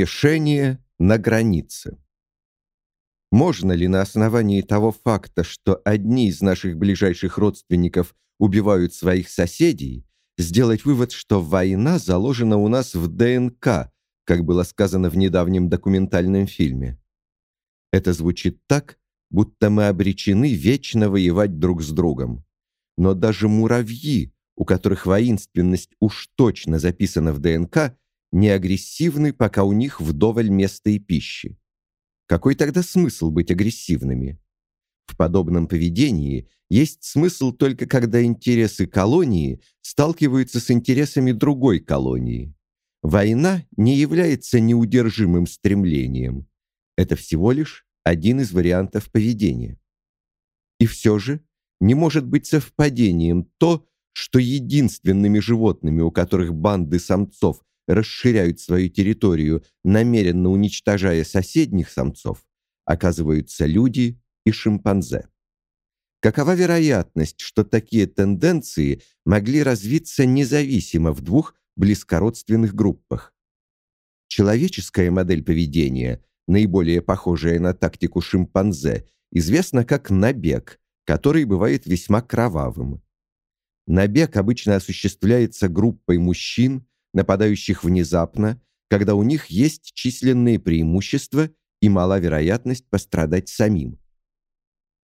Смешение на границе. Можно ли на основании того факта, что одни из наших ближайших родственников убивают своих соседей, сделать вывод, что война заложена у нас в ДНК, как было сказано в недавнем документальном фильме? Это звучит так, будто мы обречены вечно воевать друг с другом. Но даже муравьи, у которых воинственность уж точно записана в ДНК, не агрессивны, пока у них вдоволь места и пищи. Какой тогда смысл быть агрессивными? В подобном поведении есть смысл только когда интересы колонии сталкиваются с интересами другой колонии. Война не является неудержимым стремлением. Это всего лишь один из вариантов поведения. И все же не может быть совпадением то, что единственными животными, у которых банды самцов расширяют свою территорию, намеренно уничтожая соседних самцов, оказываются люди и шимпанзе. Какова вероятность, что такие тенденции могли развиться независимо в двух близкородственных группах? Человеческая модель поведения, наиболее похожая на тактику шимпанзе, известна как набег, который бывает весьма кровавым. Набег обычно осуществляется группой мужчин, нападающих внезапно, когда у них есть численные преимущества и мала вероятность пострадать самим.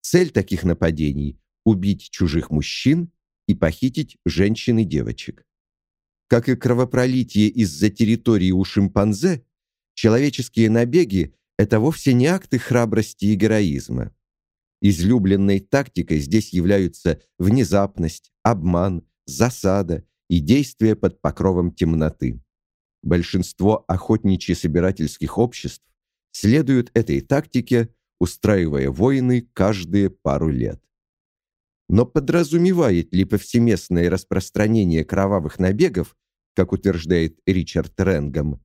Цель таких нападений – убить чужих мужчин и похитить женщин и девочек. Как и кровопролитие из-за территории у шимпанзе, человеческие набеги – это вовсе не акты храбрости и героизма. Излюбленной тактикой здесь являются внезапность, обман, засада и действия под покровом темноты. Большинство охотничьи-собирательских обществ следуют этой тактике, устраивая войны каждые пару лет. Но подразумевает ли повсеместное распространение кровавых набегов, как утверждает Ричард Ренгам,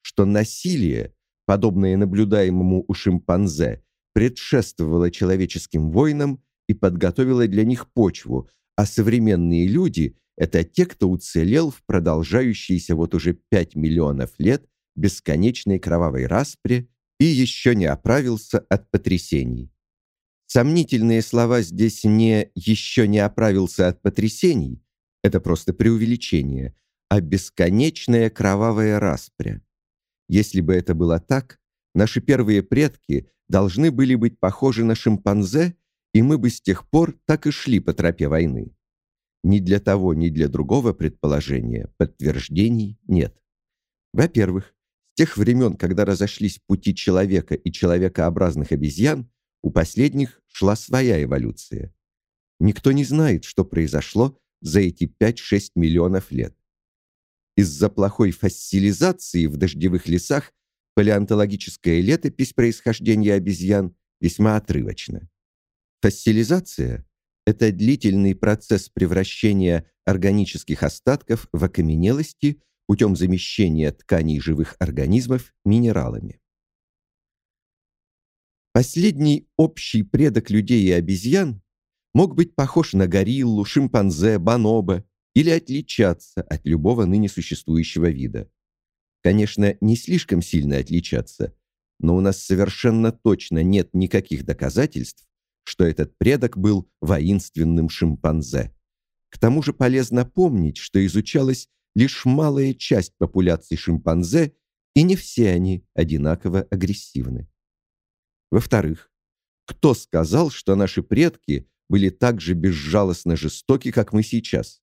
что насилие, подобное наблюдаемому у шимпанзе, предшествовало человеческим войнам и подготовило для них почву, а современные люди это те, кто уцелел в продолжающейся вот уже 5 миллионов лет бесконечной кровавой распре и еще не оправился от потрясений. Сомнительные слова здесь не «еще не оправился от потрясений» — это просто преувеличение, а бесконечная кровавая распря. Если бы это было так, наши первые предки должны были быть похожи на шимпанзе, и мы бы с тех пор так и шли по тропе войны. Ни для того, ни для другого предположения подтверждений нет. Во-первых, с тех времен, когда разошлись пути человека и человекообразных обезьян, у последних шла своя эволюция. Никто не знает, что произошло за эти 5-6 миллионов лет. Из-за плохой фоссилизации в дождевых лесах палеонтологическая летопись происхождения обезьян весьма отрывочна. Фоссилизация это длительный процесс превращения органических остатков в окаменелости путем замещения тканей живых организмов минералами. Последний общий предок людей и обезьян мог быть похож на гориллу, шимпанзе, бонобо или отличаться от любого ныне существующего вида. Конечно, не слишком сильно отличаться, но у нас совершенно точно нет никаких доказательств, что этот предок был воинственным шимпанзе. К тому же полезно помнить, что изучалась лишь малая часть популяции шимпанзе, и не все они одинаково агрессивны. Во-вторых, кто сказал, что наши предки были так же безжалостно жестоки, как мы сейчас?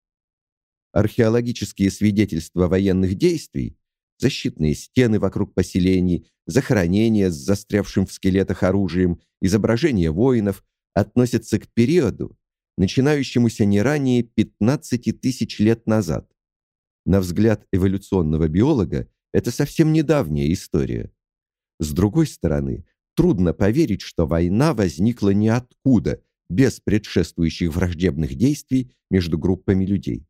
Археологические свидетельства военных действий, защитные стены вокруг поселений, захоронения с застрявшим в скелетах оружием, изображения воинов относятся к периоду, начинающемуся не ранее 15 тысяч лет назад. На взгляд эволюционного биолога, это совсем недавняя история. С другой стороны, трудно поверить, что война возникла ниоткуда, без предшествующих враждебных действий между группами людей.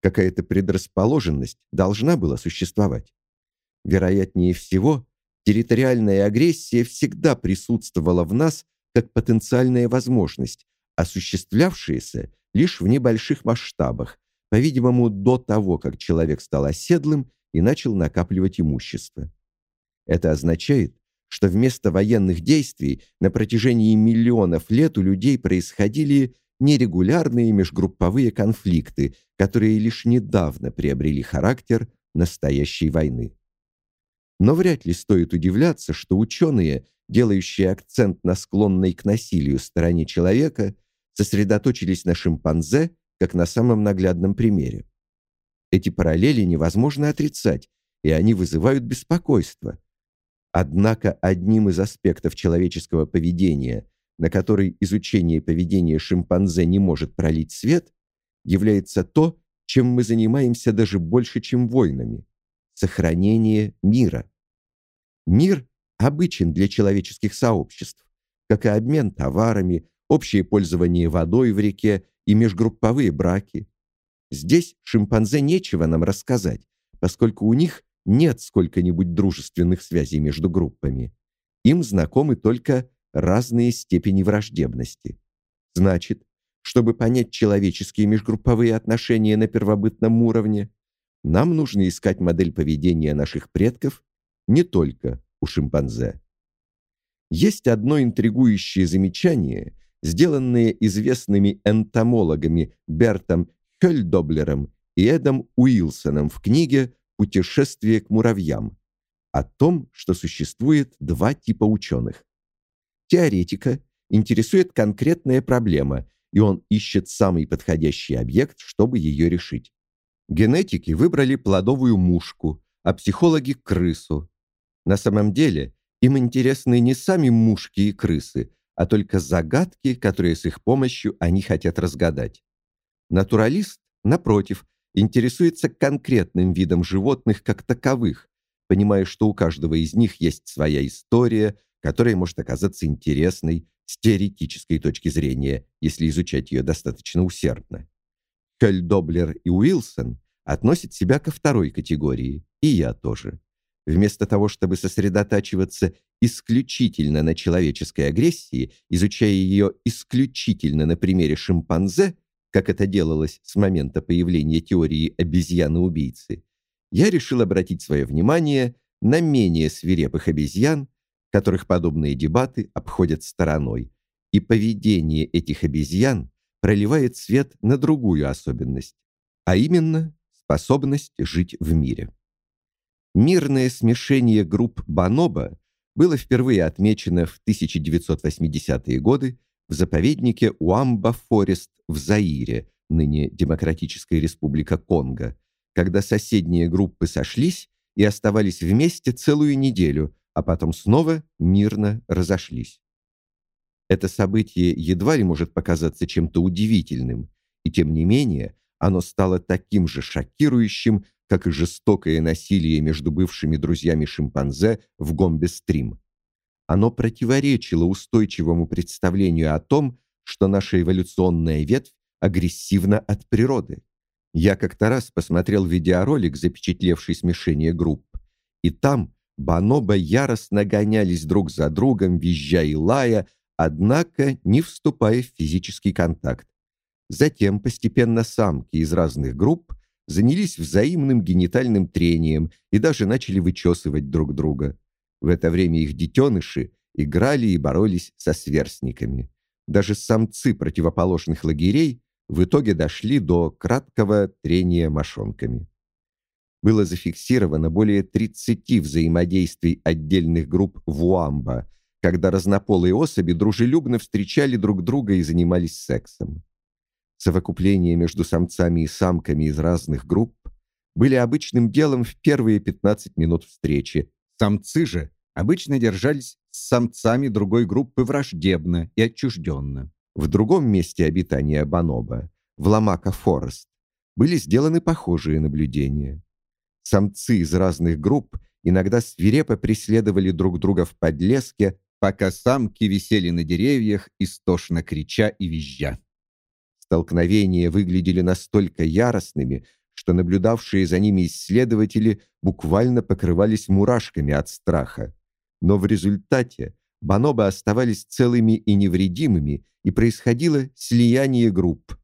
Какая-то предрасположенность должна была существовать. Вероятнее всего, территориальная агрессия всегда присутствовала в нас как потенциальная возможность, осуществлявшаяся лишь в небольших масштабах, по-видимому, до того, как человек стал оседлым и начал накапливать имущество. Это означает, что вместо военных действий на протяжении миллионов лет у людей происходили нерегулярные межгрупповые конфликты, которые лишь недавно приобрели характер настоящей войны. Но вряд ли стоит удивляться, что ученые, делающие акцент на склонной к насилию стороне человека, сосредоточились на шимпанзе как на самом наглядном примере. Эти параллели невозможно отрицать, и они вызывают беспокойство. Однако одним из аспектов человеческого поведения, на который изучение поведения шимпанзе не может пролить свет, является то, чем мы занимаемся даже больше, чем войнами сохранение мира. Мир обычен для человеческих сообществ, как и обмен товарами, общее пользование водой в реке и межгрупповые браки. Здесь шимпанзе нечего нам рассказать, поскольку у них нет сколько-нибудь дружественных связей между группами. Им знакомы только разные степени враждебности. Значит, чтобы понять человеческие межгрупповые отношения на первобытном уровне, нам нужно искать модель поведения наших предков не только у шимпанзе. Есть одно интригующее замечание, сделанное известными энтомологами Бертом Хёльдоблером и Эдом Уилсоном в книге «Путешествие к муравьям» о том, что существует два типа ученых. Теоретика интересует конкретная проблема, и он ищет самый подходящий объект, чтобы ее решить. Генетики выбрали плодовую мушку, а психологи — крысу. На самом деле им интересны не сами мушки и крысы, а только загадки, которые с их помощью они хотят разгадать. Натуралист, напротив, интересуется конкретным видом животных как таковых, понимая, что у каждого из них есть своя история, которая может оказаться интересной с теоретической точки зрения, если изучать ее достаточно усердно. Кельдоблер и Уилсон относят себя ко второй категории, и я тоже. Вместо того, чтобы сосредотачиваться исключительно на человеческой агрессии, изучая ее исключительно на примере шимпанзе, как это делалось с момента появления теории обезьяны-убийцы, я решил обратить свое внимание на менее свирепых обезьян, которых подобные дебаты обходят стороной, и поведение этих обезьян проливает свет на другую особенность, а именно способность жить в мире. Мирное смешение групп Баноба было впервые отмечено в 1980-е годы в заповеднике Уамба-Форест в Заире, ныне Демократическая Республика Конго, когда соседние группы сошлись и оставались вместе целую неделю, а потом снова мирно разошлись. Это событие едва ли может показаться чем-то удивительным, и тем не менее оно стало таким же шокирующим, как и жестокое насилие между бывшими друзьями шимпанзе в Гомбе-стрим. Оно противоречило устойчивому представлению о том, что наша эволюционная ветвь агрессивна от природы. Я как-то раз посмотрел видеоролик, запечатлевший смешение групп, и там бонобо яростно гонялись друг за другом, визжа и лая, однако не вступая в физический контакт. Затем постепенно самки из разных групп занялись взаимным генитальным трением и даже начали вычесывать друг друга. В это время их детеныши играли и боролись со сверстниками. Даже самцы противоположных лагерей в итоге дошли до краткого трения мошонками. Было зафиксировано более 30 взаимодействий отдельных групп Вуамба, когда разнополые особи дружелюбно встречали друг друга и занимались сексом. Совокупления между самцами и самками из разных групп были обычным делом в первые 15 минут встречи. Самцы же обычно держались с самцами другой группы враждебно и отчужденно. В другом месте обитания Баноба, в Ламака-Форест, были сделаны похожие наблюдения. Самцы из разных групп иногда свирепо преследовали друг друга в подлеске, пока самки висели на деревьях, истошно крича и визжа. Столкновения выглядели настолько яростными, что наблюдавшие за ними исследователи буквально покрывались мурашками от страха. Но в результате бонобо оставались целыми и невредимыми, и происходило слияние групп.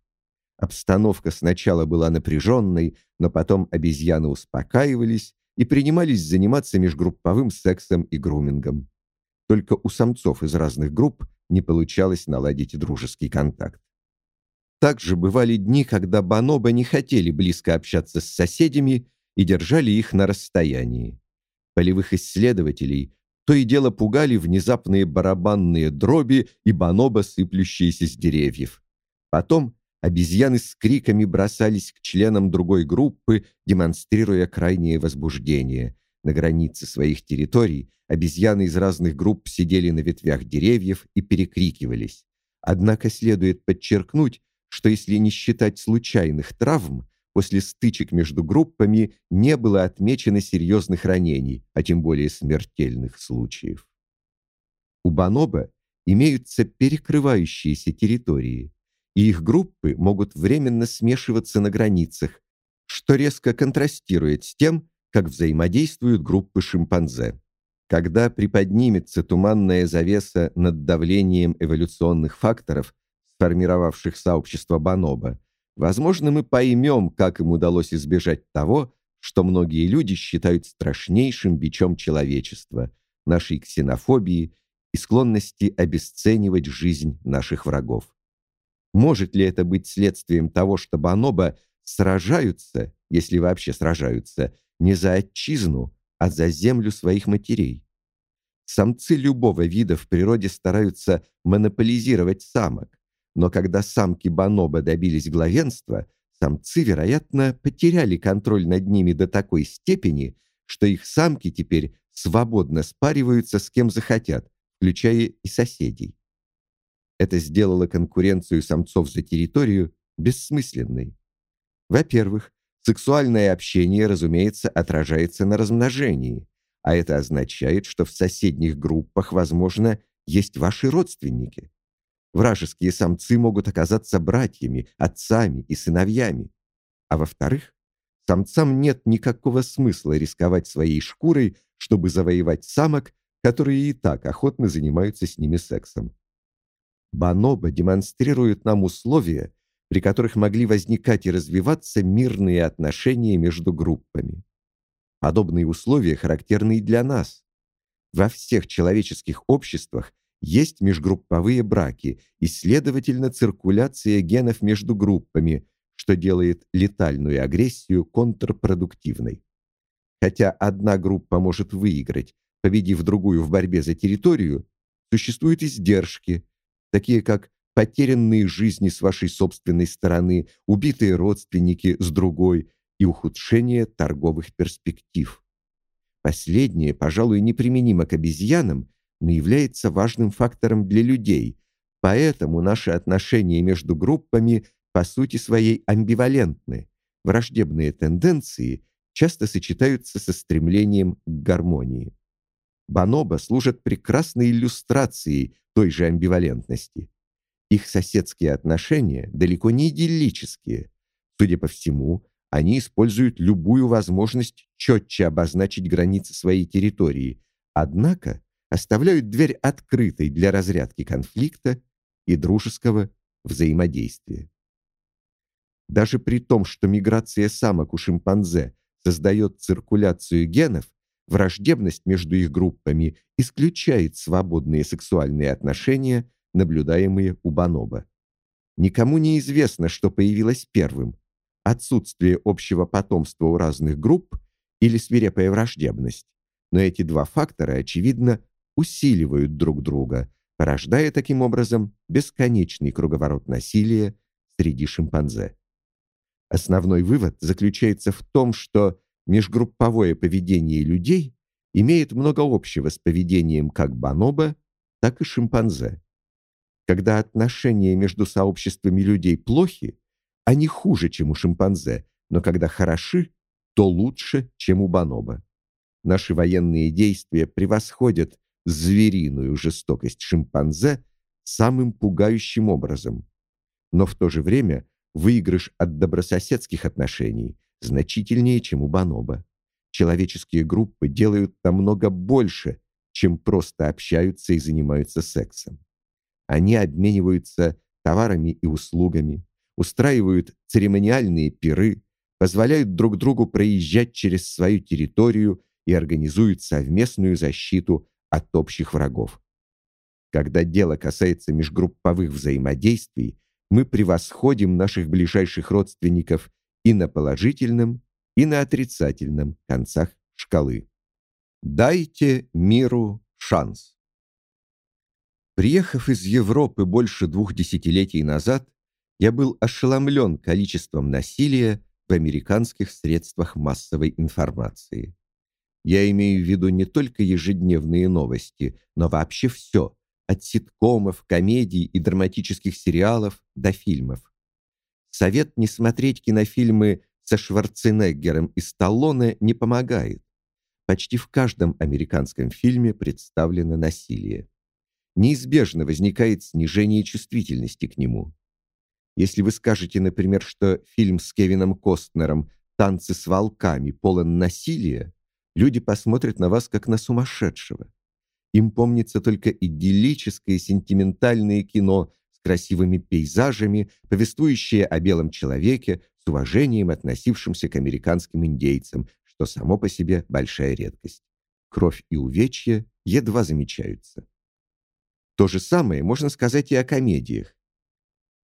Обстановка сначала была напряженной, но потом обезьяны успокаивались и принимались заниматься межгрупповым сексом и грумингом. Только у самцов из разных групп не получалось наладить дружеский контакт. Также бывали дни, когда бонобо не хотели близко общаться с соседями и держали их на расстоянии. Полевых исследователей то и дело пугали внезапные барабанные дроби и бонобо, сыплющиеся с деревьев. Потом обезьяны с криками бросались к членам другой группы, демонстрируя крайнее возбуждение. На границе своих территорий обезьяны из разных групп сидели на ветвях деревьев и перекрикивались. Однако следует подчеркнуть, что если не считать случайных травм, после стычек между группами не было отмечено серьезных ранений, а тем более смертельных случаев. У бонобо имеются перекрывающиеся территории, и их группы могут временно смешиваться на границах, что резко контрастирует с тем, как взаимодействуют группы шимпанзе. Когда приподнимется туманная завеса над давлением эволюционных факторов, сформировавших сообщество бонобо, Возможно, мы поймем, как им удалось избежать того, что многие люди считают страшнейшим бичом человечества, нашей ксенофобии и склонности обесценивать жизнь наших врагов. Может ли это быть следствием того, что бонобо сражаются, если вообще сражаются, не за отчизну, а за землю своих матерей? Самцы любого вида в природе стараются монополизировать самок, но когда самки бонобо добились главенства, самцы, вероятно, потеряли контроль над ними до такой степени, что их самки теперь свободно спариваются с кем захотят, включая и соседей. Это сделало конкуренцию самцов за территорию бессмысленной. Во-первых, сексуальное общение, разумеется, отражается на размножении, а это означает, что в соседних группах, возможно, есть ваши родственники. Вражеские самцы могут оказаться братьями, отцами и сыновьями. А во-вторых, самцам нет никакого смысла рисковать своей шкурой, чтобы завоевать самок, которые и так охотно занимаются с ними сексом. Бонобо демонстрирует нам условия, при которых могли возникать и развиваться мирные отношения между группами. Подобные условия характерны и для нас. Во всех человеческих обществах есть межгрупповые браки и, следовательно, циркуляция генов между группами, что делает летальную агрессию контрпродуктивной. Хотя одна группа может выиграть, победив другую в борьбе за территорию, существуют издержки, такие как потерянные жизни с вашей собственной стороны, убитые родственники с другой и ухудшение торговых перспектив. Последнее, пожалуй, неприменимо к обезьянам, но является важным фактором для людей. Поэтому наши отношения между группами по сути своей амбивалентны. Враждебные тенденции часто сочетаются со стремлением к гармонии. Бонобо служат прекрасной иллюстрацией той же амбивалентности. Их соседские отношения далеко не идиллические. Судя по всему, они используют любую возможность четче обозначить границы своей территории. Однако оставляют дверь открытой для разрядки конфликта и дружеского взаимодействия. Даже при том, что миграция самок у шимпанзе создает циркуляцию генов, враждебность между их группами исключает свободные сексуальные отношения, наблюдаемые у бонобо. Никому не известно, что появилось первым: отсутствие общего потомства у разных групп или свирепая враждебность. Но эти два фактора очевидно усиливают друг друга, порождая таким образом бесконечный круговорот насилия среди шимпанзе. Основной вывод заключается в том, что межгрупповое поведение людей имеет много общего с поведением как бонобо, так и шимпанзе. Когда отношения между сообществами людей плохи, они хуже, чем у шимпанзе, но когда хороши, то лучше, чем у бонобо. Наши военные действия превосходят звериную жестокость шимпанзе самым пугающим образом. Но в то же время выигрыш от добрососедских отношений значительнее, чем у бонобо. Человеческие группы делают намного больше, чем просто общаются и занимаются сексом. Они обмениваются товарами и услугами, устраивают церемониальные пиры, позволяют друг другу проезжать через свою территорию и организуют совместную защиту от общих врагов. Когда дело касается межгрупповых взаимодействий, мы превосходим наших ближайших родственников и на положительном, и на отрицательном концах шкалы. Дайте миру шанс. Приехав из Европы больше двух десятилетий назад, я был ошеломлен количеством насилия в американских средствах массовой информации. Я имею в виду не только ежедневные новости, но вообще все, от ситкомов, комедий и драматических сериалов до фильмов. Совет не смотреть кинофильмы со Шварценеггером и Сталлоне не помогает. Почти в каждом американском фильме представлено насилие. Неизбежно возникает снижение чувствительности к нему. Если вы скажете, например, что фильм с Кевином Костнером «Танцы с волками» полон насилия, люди посмотрят на вас как на сумасшедшего. Им помнится только идиллическое сентиментальное кино с красивыми пейзажами, повествующее о белом человеке с уважением относившимся к американским индейцам, что само по себе большая редкость. Кровь и увечья едва замечаются. То же самое можно сказать и о комедиях.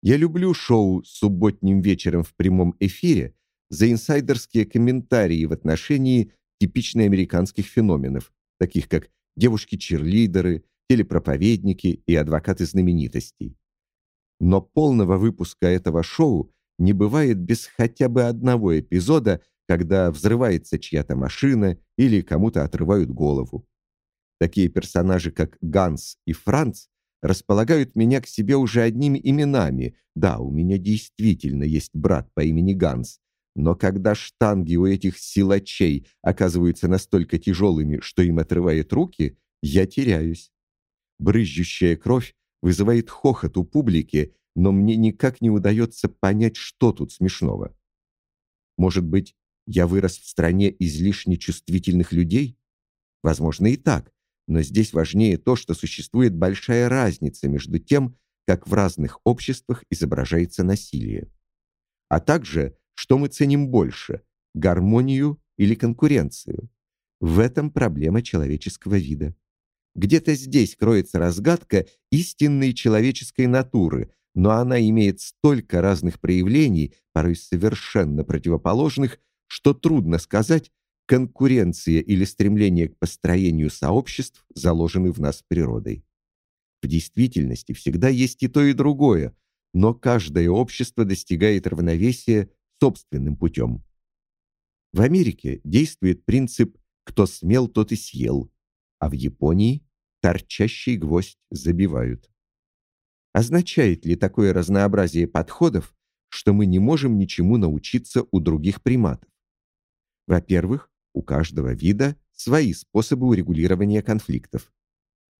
Я люблю шоу субботним вечером в прямом эфире за инсайдерские комментарии в отношении типично американских феноменов, таких как девушки-черлидеры, телепроповедники и адвокаты знаменитостей. Но полного выпуска этого шоу не бывает без хотя бы одного эпизода, когда взрывается чья-то машина или кому-то отрывают голову. Такие персонажи, как Ганс и Франц, располагают меня к себе уже одними именами. Да, у меня действительно есть брат по имени Ганс, но когда штанги у этих силачей оказываются настолько тяжелыми, что им отрывает руки, я теряюсь. Брызжущая кровь вызывает хохот у публики, но мне никак не удается понять, что тут смешного. Может быть, я вырос в стране излишне чувствительных людей? Возможно и так, но здесь важнее то, что существует большая разница между тем, как в разных обществах изображается насилие. А также, что мы ценим больше – гармонию или конкуренцию. В этом проблема человеческого вида. Где-то здесь кроется разгадка истинной человеческой натуры, но она имеет столько разных проявлений, порой совершенно противоположных, что трудно сказать, конкуренция или стремление к построению сообществ заложены в нас природой. В действительности всегда есть и то, и другое, но каждое общество достигает равновесия собственным путем. В Америке действует принцип «кто смел, тот и съел», а в Японии торчащий гвоздь забивают. Означает ли такое разнообразие подходов, что мы не можем ничему научиться у других приматов? Во-первых, у каждого вида свои способы урегулирования конфликтов.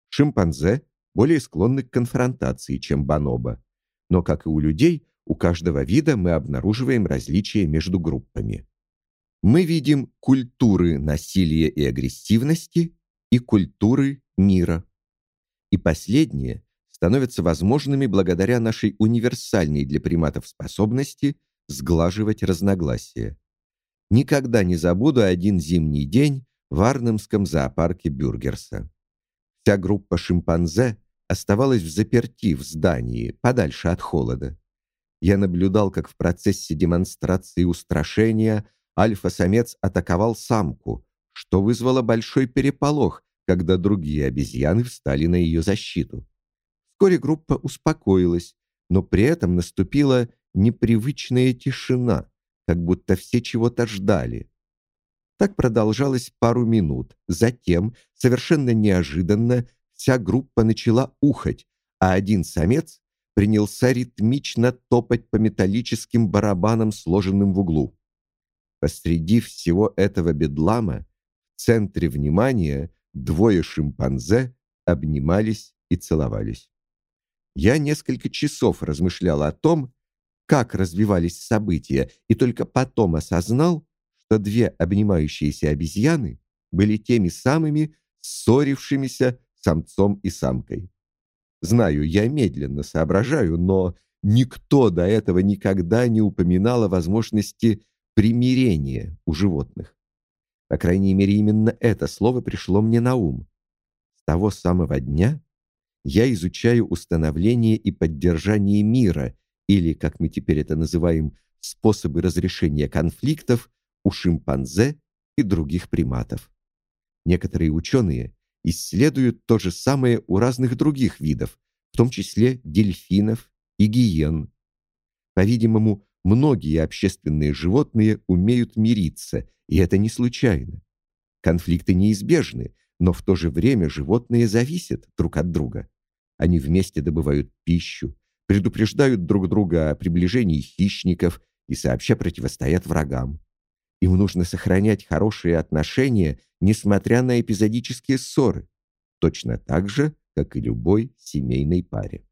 Шимпанзе более склонны к конфронтации, чем бонобо. Но, как и у людей, у каждого вида мы обнаруживаем различия между группами. Мы видим культуры насилия и агрессивности и культуры мира. И последние становятся возможными благодаря нашей универсальной для приматов способности сглаживать разногласия. Никогда не забуду один зимний день в Арнемском зоопарке Бюргерса. Вся группа шимпанзе оставалась в заперти в здании, подальше от холода. Я наблюдал, как в процессе демонстрации устрашения альфа-самец атаковал самку, что вызвало большой переполох, когда другие обезьяны встали на ее защиту. Вскоре группа успокоилась, но при этом наступила непривычная тишина, как будто все чего-то ждали. Так продолжалось пару минут. Затем, совершенно неожиданно, вся группа начала ухать, а один самец принялся ритмично топать по металлическим барабанам, сложенным в углу. Посреди всего этого бедлама, в центре внимания, двое шимпанзе обнимались и целовались. Я несколько часов размышлял о том, как развивались события, и только потом осознал, что две обнимающиеся обезьяны были теми самыми ссорившимися самцом и самкой. Знаю, я медленно соображаю, но никто до этого никогда не упоминал о возможности примирение у животных. По крайней мере, именно это слово пришло мне на ум. С того самого дня я изучаю установление и поддержание мира, или, как мы теперь это называем, способы разрешения конфликтов у шимпанзе и других приматов. Некоторые ученые исследуют то же самое у разных других видов, в том числе дельфинов и гиен. По-видимому, многие общественные животные умеют мириться, и это не случайно. Конфликты неизбежны, но в то же время животные зависят друг от друга. Они вместе добывают пищу, предупреждают друг друга о приближении хищников и сообща противостоят врагам. Им нужно сохранять хорошие отношения, несмотря на эпизодические ссоры, точно так же, как и любой семейной паре.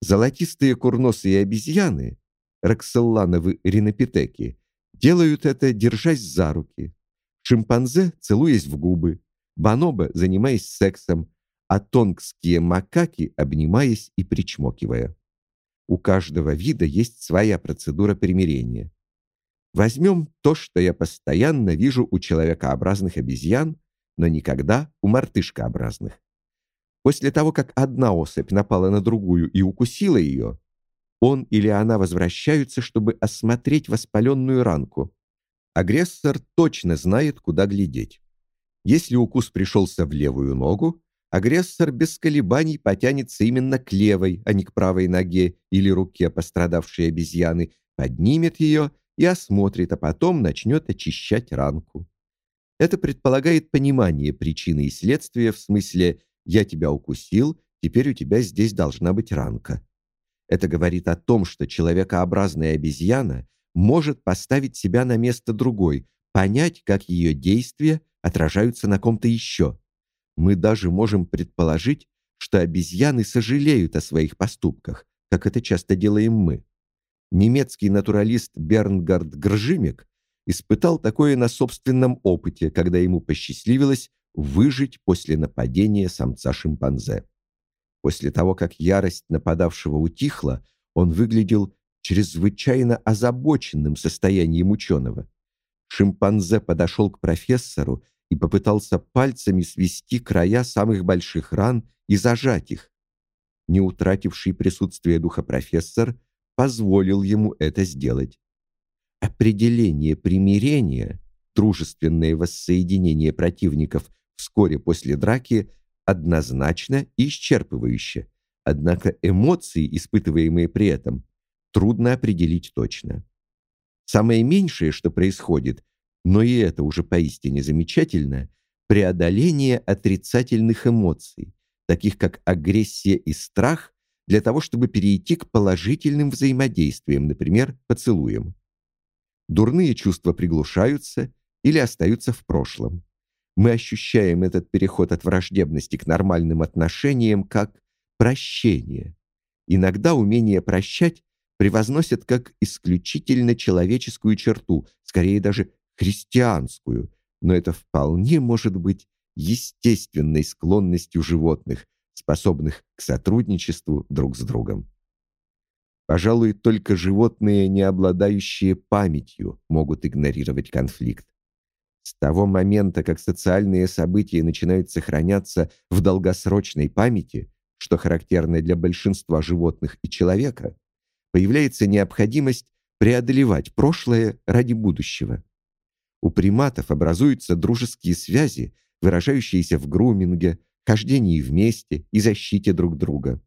Золотистые курносые обезьяны, рокселлановы ринопитеки, делают это, держась за руки. Шимпанзе целуясь в губы, бонобо занимаясь сексом, а тонгские макаки обнимаясь и причмокивая. У каждого вида есть своя процедура примирения. Возьмем то, что я постоянно вижу у человекообразных обезьян, но никогда у мартышкообразных. После того, как одна особь напала на другую и укусила ее, он или она возвращаются, чтобы осмотреть воспаленную ранку. Агрессор точно знает, куда глядеть. Если укус пришелся в левую ногу, агрессор без колебаний потянется именно к левой, а не к правой ноге или руке пострадавшей обезьяны, поднимет ее и осмотрит, а потом начнет очищать ранку. Это предполагает понимание причины и следствия в смысле «я тебя укусил, теперь у тебя здесь должна быть ранка». Это говорит о том, что человекообразная обезьяна может поставить себя на место другой, понять, как ее действия отражаются на ком-то еще. Мы даже можем предположить, что обезьяны сожалеют о своих поступках, как это часто делаем мы. Немецкий натуралист Бернгард Гржимик испытал такое на собственном опыте, когда ему посчастливилось выжить после нападения самца-шимпанзе. После того, как ярость нападавшего утихла, он выглядел чрезвычайно озабоченным состоянием ученого. Шимпанзе подошел к профессору и попытался пальцами свести края самых больших ран и зажать их. Не утративший присутствие духа профессор позволил ему это сделать. Определение примирения, дружественное воссоединение противников вскоре после драки – однозначно и исчерпывающе, однако эмоции, испытываемые при этом, трудно определить точно. Самое меньшее, что происходит, но и это уже поистине замечательно, преодоление отрицательных эмоций, таких как агрессия и страх, для того, чтобы перейти к положительным взаимодействиям, например, поцелуям. Дурные чувства приглушаются или остаются в прошлом мы ощущаем этот переход от враждебности к нормальным отношениям как прощение. Иногда умение прощать превозносят как исключительно человеческую черту, скорее даже христианскую, но это вполне может быть естественной склонностью животных, способных к сотрудничеству друг с другом. Пожалуй, только животные, не обладающие памятью, могут игнорировать конфликт. С того момента, как социальные события начинают сохраняться в долгосрочной памяти, что характерно для большинства животных и человека, появляется необходимость преодолевать прошлое ради будущего. У приматов образуются дружеские связи, выражающиеся в груминге, хождении вместе и защите друг друга.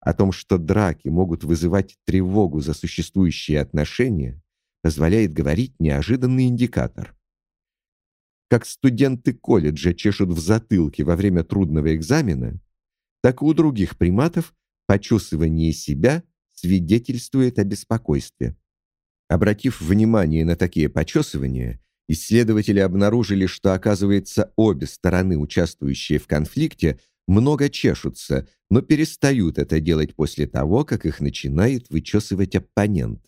О том, что драки могут вызывать тревогу за существующие отношения, позволяет говорить неожиданный индикатор как студенты колледжа чешут в затылке во время трудного экзамена, так и у других приматов почесывание себя свидетельствует о беспокойстве. Обратив внимание на такие почесывания, исследователи обнаружили, что, оказывается, обе стороны, участвующие в конфликте, много чешутся, но перестают это делать после того, как их начинает вычесывать оппонент.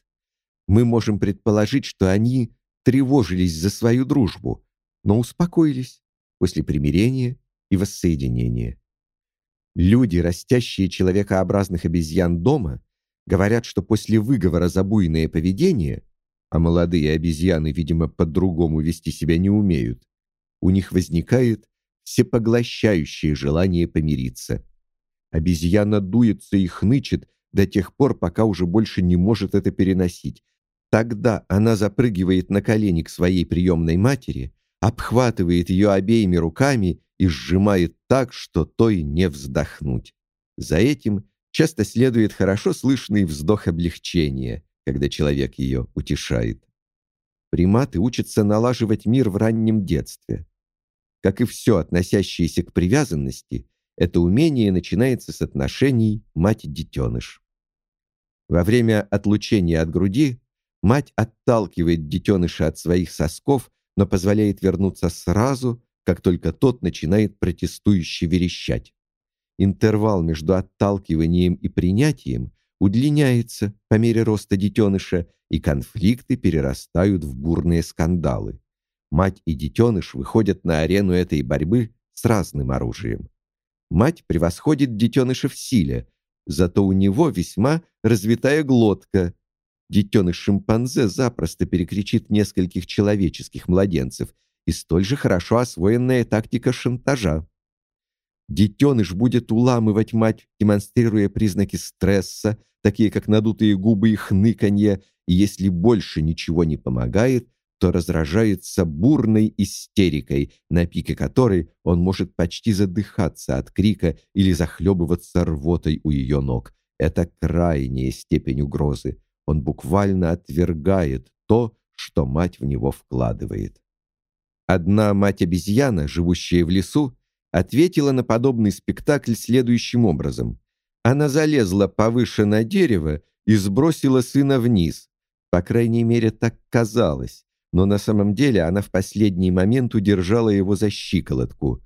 Мы можем предположить, что они тревожились за свою дружбу, но успокоились после примирения и воссоединения. Люди, растящие человекообразных обезьян дома, говорят, что после выговора за буйное поведение а молодые обезьяны, видимо, по-другому вести себя не умеют, у них возникает всепоглощающее желание помириться. Обезьяна дуется и хнычет до тех пор, пока уже больше не может это переносить. Тогда она запрыгивает на колени к своей приемной матери, обхватывает ее обеими руками и сжимает так, что той не вздохнуть. За этим часто следует хорошо слышный вздох облегчения, когда человек ее утешает. Приматы учатся налаживать мир в раннем детстве. Как и все относящееся к привязанности, это умение начинается с отношений мать-детеныш. Во время отлучения от груди мать отталкивает детеныша от своих сосков, но позволяет вернуться сразу, как только тот начинает протестующе верещать. Интервал между отталкиванием и принятием удлиняется по мере роста детеныша, и конфликты перерастают в бурные скандалы мать и детеныш выходят на арену этой борьбы с разным оружием. Мать превосходит детеныша в силе, зато у него весьма развитая глотка. Детеныш шимпанзе запросто перекричит нескольких человеческих младенцев, и столь же хорошо освоенная тактика шантажа. Детеныш будет уламывать мать, демонстрируя признаки стресса, такие как надутые губы и хныканье, и если больше ничего не помогает, то разражается бурной истерикой, на пике которой он может почти задыхаться от крика или захлебываться рвотой у ее ног. Это крайняя степень угрозы. Он буквально отвергает то, что мать в него вкладывает. Одна мать-обезьяна, живущая в лесу, ответила на подобный спектакль следующим образом. Она залезла повыше на дерево и сбросила сына вниз. По крайней мере, так казалось но на самом деле она в последний момент удержала его за щиколотку.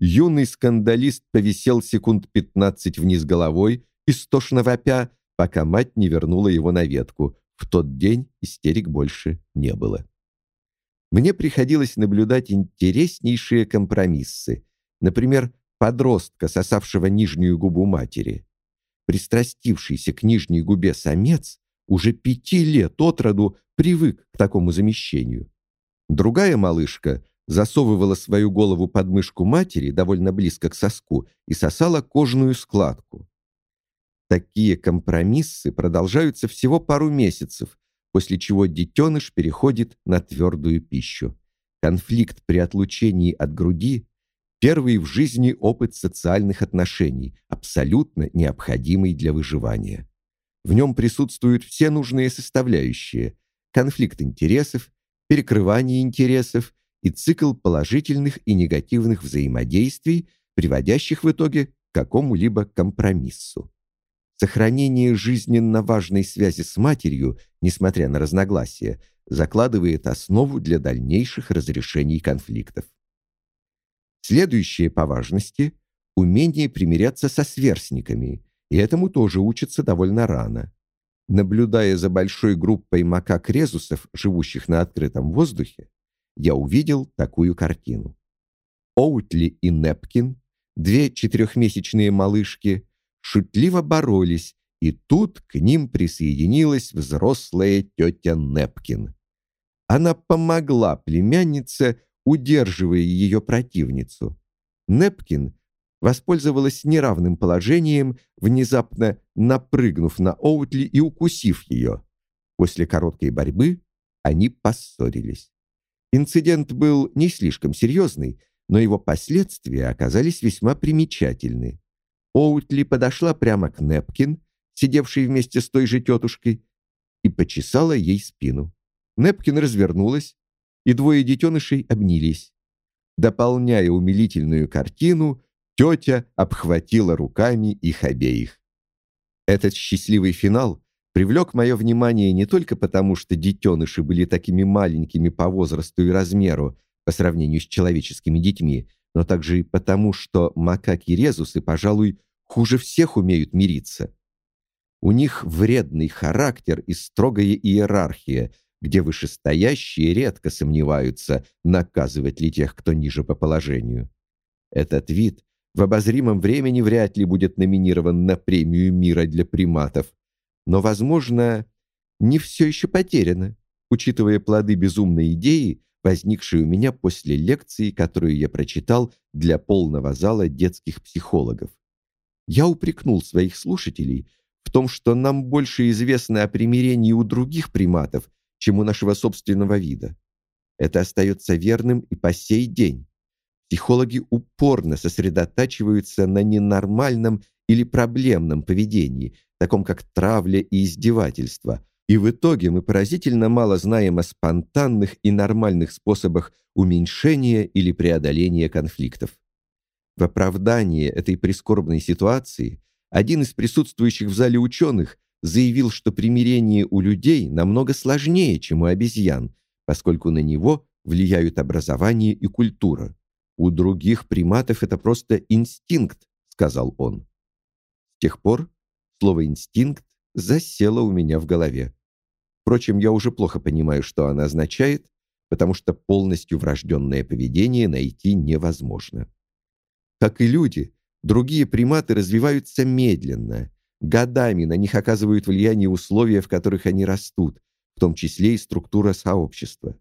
Юный скандалист повисел секунд пятнадцать вниз головой, истошно вопя, пока мать не вернула его на ветку. В тот день истерик больше не было. Мне приходилось наблюдать интереснейшие компромиссы. Например, подростка, сосавшего нижнюю губу матери. Пристрастившийся к нижней губе самец уже пяти лет от роду привык к такому замещению. Другая малышка засовывала свою голову под мышку матери довольно близко к соску и сосала кожную складку. Такие компромиссы продолжаются всего пару месяцев, после чего детеныш переходит на твердую пищу. Конфликт при отлучении от груди – первый в жизни опыт социальных отношений, абсолютно необходимый для выживания. В нем присутствуют все нужные составляющие – конфликт интересов, перекрывание интересов и цикл положительных и негативных взаимодействий, приводящих в итоге к какому-либо компромиссу. Сохранение жизненно важной связи с матерью, несмотря на разногласия, закладывает основу для дальнейших разрешений конфликтов. Следующее по важности – умение примиряться со сверстниками, и этому тоже учатся довольно рано. Наблюдая за большой группой макак-резусов, живущих на открытом воздухе, я увидел такую картину. Оутли и Непкин, две четырехмесячные малышки, шутливо боролись, и тут к ним присоединилась взрослая тетя Непкин. Она помогла племяннице, удерживая ее противницу. Непкин воспользовалась неравным положением, внезапно напрыгнув на Оутли и укусив ее. После короткой борьбы они поссорились. Инцидент был не слишком серьезный, но его последствия оказались весьма примечательны. Оутли подошла прямо к Непкин, сидевшей вместе с той же тетушкой, и почесала ей спину. Непкин развернулась, и двое детенышей обнялись. Дополняя умилительную картину, Тетя обхватила руками их обеих. Этот счастливый финал привлек мое внимание не только потому, что детеныши были такими маленькими по возрасту и размеру по сравнению с человеческими детьми, но также и потому, что макаки-резусы, пожалуй, хуже всех умеют мириться. У них вредный характер и строгая иерархия, где вышестоящие редко сомневаются, наказывать ли тех, кто ниже по положению. Этот вид в обозримом времени вряд ли будет номинирован на премию мира для приматов. Но, возможно, не все еще потеряно. учитывая плоды безумной идеи, возникшей у меня после лекции, которую я прочитал для полного зала детских психологов. Я упрекнул своих слушателей в том, что нам больше известно о примирении у других приматов, чем у нашего собственного вида. Это остается верным и по сей день. Психологи упорно сосредотачиваются на ненормальном или проблемном поведении, таком как травля и издевательство, и в итоге мы поразительно мало знаем о спонтанных и нормальных способах уменьшения или преодоления конфликтов. В оправдание этой прискорбной ситуации один из присутствующих в зале ученых заявил, что примирение у людей намного сложнее, чем у обезьян, поскольку на него влияют образование и культура. У других приматов это просто инстинкт, сказал он. С тех пор слово инстинкт засело у меня в голове. Впрочем, я уже плохо понимаю, что оно означает, потому что полностью врожденное поведение найти невозможно. Как и люди, другие приматы развиваются медленно. Годами на них оказывают влияние условия, в которых они растут, в том числе и структура сообщества.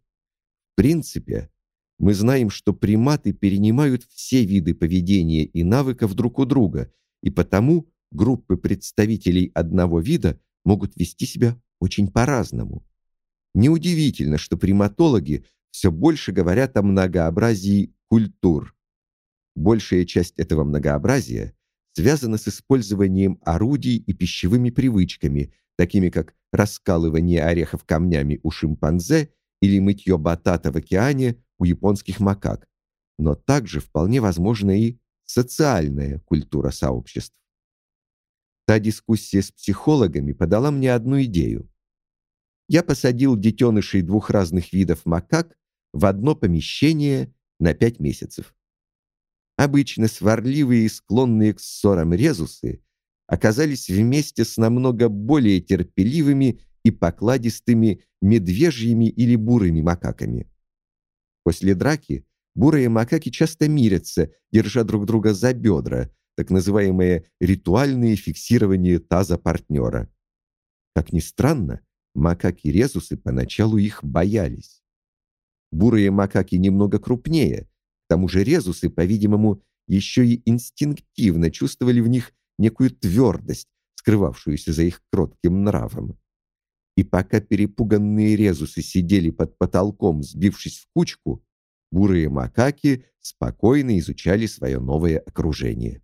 В принципе, мы знаем, что приматы перенимают все виды поведения и навыков друг у друга, и потому группы представителей одного вида могут вести себя очень по-разному. Неудивительно, что приматологи все больше говорят о многообразии культур. Большая часть этого многообразия связана с использованием орудий и пищевыми привычками, такими как раскалывание орехов камнями у шимпанзе или мытье батата в океане у японских макак. Но также вполне возможна и социальная культура сообществ. Та дискуссия с психологами подала мне одну идею. Я посадил детенышей двух разных видов макак в одно помещение на пять месяцев. Обычно сварливые и склонные к ссорам резусы оказались вместе с намного более терпеливыми и покладистыми медвежьими или бурыми макаками. После драки бурые макаки часто мирятся, держа друг друга за бедра, так называемое ритуальное фиксирование таза партнера. Как ни странно, макаки-резусы поначалу их боялись. Бурые макаки немного крупнее, к тому же резусы, по-видимому, еще и инстинктивно чувствовали в них некую твердость, скрывавшуюся за их кротким нравом. И пока перепуганные резусы сидели под потолком, сбившись в кучку, бурые макаки спокойно изучали свое новое окружение.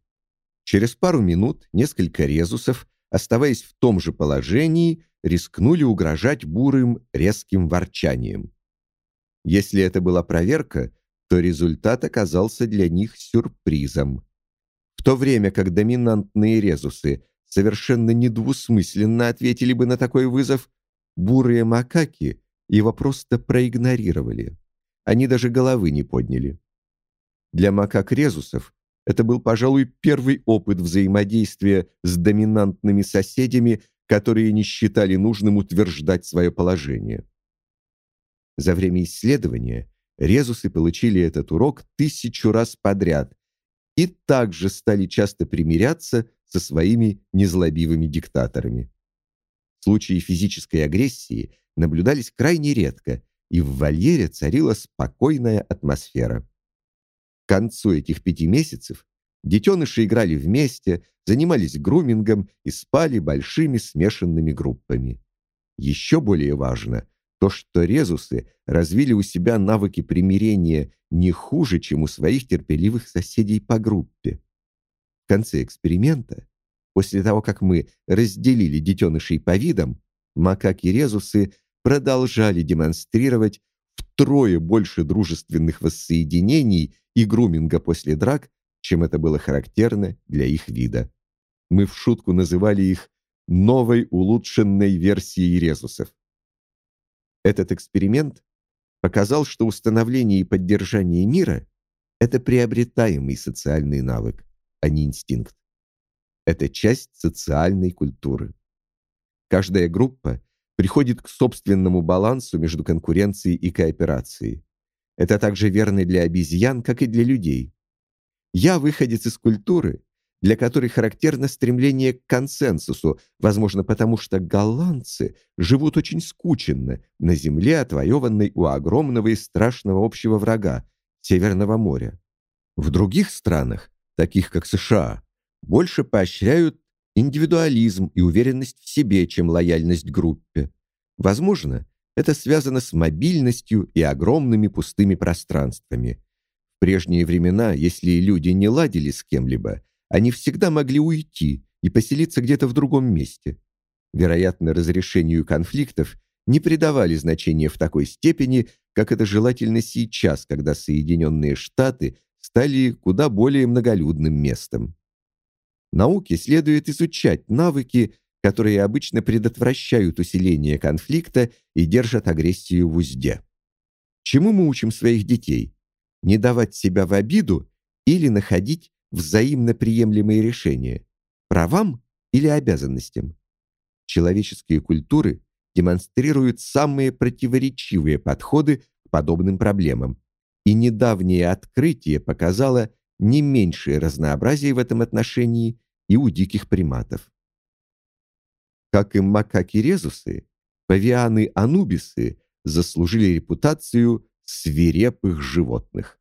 Через пару минут несколько резусов, оставаясь в том же положении, рискнули угрожать бурым резким ворчанием. Если это была проверка, то результат оказался для них сюрпризом. В то время как доминантные резусы совершенно недвусмысленно ответили бы на такой вызов, бурые макаки его просто проигнорировали. Они даже головы не подняли. Для макак-резусов это был, пожалуй, первый опыт взаимодействия с доминантными соседями, которые не считали нужным утверждать свое положение. За время исследования резусы получили этот урок тысячу раз подряд и также стали часто примиряться со своими незлобивыми диктаторами. Случаи физической агрессии наблюдались крайне редко, и в вольере царила спокойная атмосфера. К концу этих пяти месяцев детеныши играли вместе, занимались грумингом и спали большими смешанными группами. Еще более важно то, что резусы развили у себя навыки примирения не хуже, чем у своих терпеливых соседей по группе. В конце эксперимента, после того, как мы разделили детенышей по видам, макаки-резусы продолжали демонстрировать втрое больше дружественных воссоединений и груминга после драк, чем это было характерно для их вида. Мы в шутку называли их новой улучшенной версией резусов. Этот эксперимент показал, что установление и поддержание мира это приобретаемый социальный навык, а не инстинкт. Это часть социальной культуры. Каждая группа приходит к собственному балансу между конкуренцией и кооперацией. Это также верно для обезьян, как и для людей. Я выходец из культуры, для которой характерно стремление к консенсусу, возможно, потому что голландцы живут очень скученно на земле, отвоеванной у огромного и страшного общего врага Северного моря. В других странах, таких как США, больше поощряют индивидуализм и уверенность в себе, чем лояльность группе. Возможно, это связано с мобильностью и огромными пустыми пространствами. В прежние времена, если люди не ладили с кем-либо, они всегда могли уйти и поселиться где-то в другом месте. Вероятно, разрешению конфликтов не придавали значения в такой степени, как это желательно сейчас, когда Соединенные Штаты стали куда более многолюдным местом. Науке следует изучать навыки, которые обычно предотвращают усиление конфликта и держат агрессию в узде. Чему мы учим своих детей? Не давать себя в обиду или находить взаимно приемлемые решения? Правам или обязанностям? Человеческие культуры демонстрируют самые противоречивые подходы к подобным проблемам, и недавнее открытие показало не меньшее разнообразие в этом отношении и у диких приматов. Как и макаки-резусы, павианы-анубисы заслужили репутацию свирепых животных.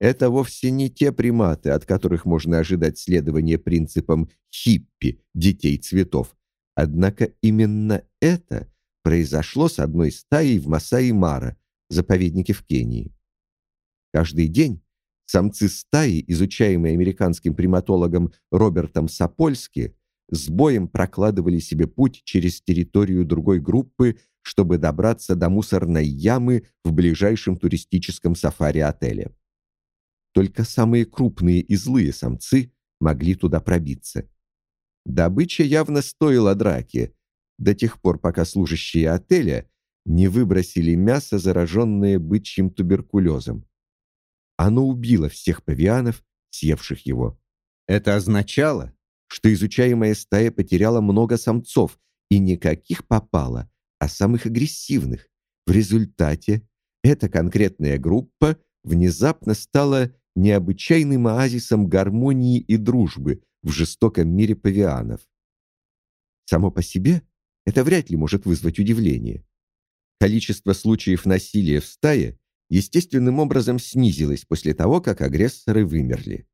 Это вовсе не те приматы, от которых можно ожидать следования принципам хиппи, детей цветов. Однако именно это произошло с одной стаей в Масаи-Мара, заповеднике в Кении. Каждый день самцы стаи, изучаемые американским приматологом Робертом Сапольски, с боем прокладывали себе путь через территорию другой группы, чтобы добраться до мусорной ямы в ближайшем туристическом сафари-отеле. Только самые крупные и злые самцы могли туда пробиться. Добыча явно стоила драки, до тех пор, пока служащие отеля не выбросили мясо, зараженное бычьим туберкулезом. Оно убило всех павианов, съевших его. Это означало, что изучаемая стая потеряла много самцов, и никаких попало, а самых агрессивных. В результате эта конкретная группа внезапно стала необычайным оазисом гармонии и дружбы в жестоком мире павианов. Само по себе это вряд ли может вызвать удивление. Количество случаев насилия в стае естественным образом снизилось после того, как агрессоры вымерли.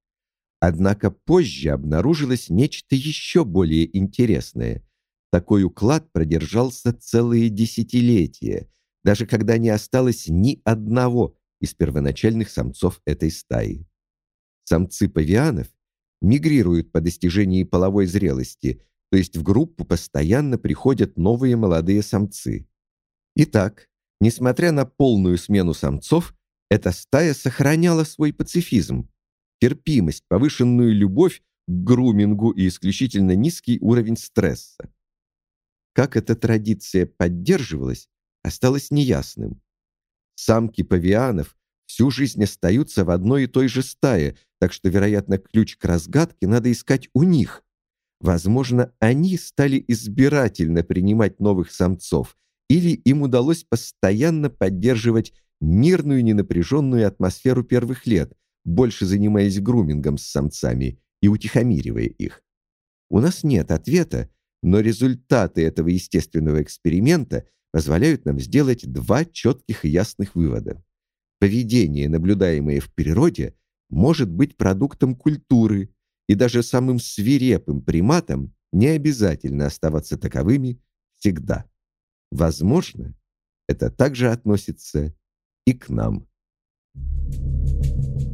Однако позже обнаружилось нечто еще более интересное. Такой уклад продержался целые десятилетия, даже когда не осталось ни одного из первоначальных самцов этой стаи. Самцы павианов мигрируют по достижении половой зрелости, то есть в группу постоянно приходят новые молодые самцы. Итак, несмотря на полную смену самцов, эта стая сохраняла свой пацифизм, терпимость, повышенную любовь к грумингу и исключительно низкий уровень стресса. Как эта традиция поддерживалась, осталось неясным. Самки павианов всю жизнь остаются в одной и той же стае, так что, вероятно, ключ к разгадке надо искать у них. Возможно, они стали избирательно принимать новых самцов, или им удалось постоянно поддерживать мирную ненапряженную атмосферу первых лет, больше занимаясь грумингом с самцами и утихомиривая их. У нас нет ответа, но результаты этого естественного эксперимента позволяют нам сделать два четких и ясных вывода. Поведение, наблюдаемое в природе, может быть продуктом культуры, и даже самым свирепым приматам не обязательно оставаться таковыми всегда. Возможно, это также относится и к нам. Thank you.